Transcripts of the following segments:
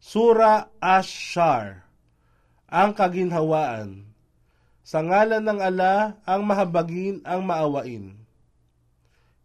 Sura Ash-Shar Ang Kaginhawaan Sa ngalan ng ala, ang mahabagin, ang maawain.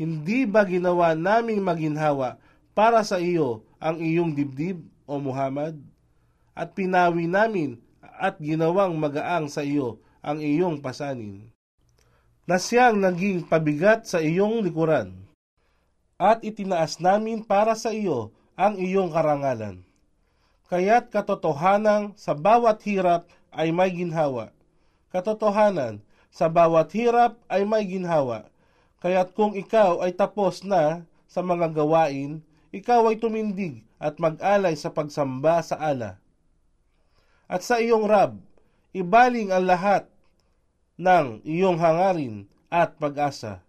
Hindi ba ginawa naming maginhawa para sa iyo ang iyong dibdib, o Muhammad? At pinawi namin at ginawang magaang sa iyo ang iyong pasanin. Na siyang naging pabigat sa iyong likuran. At itinaas namin para sa iyo ang iyong karangalan kaya't katotohanan sa bawat hirap ay may ginhawa. Katotohanan, sa bawat hirap ay may ginhawa. Kaya't kung ikaw ay tapos na sa mga gawain, ikaw ay tumindig at mag-alay sa pagsamba sa ala. At sa iyong Rab, ibaling ang lahat ng iyong hangarin at pag-asa.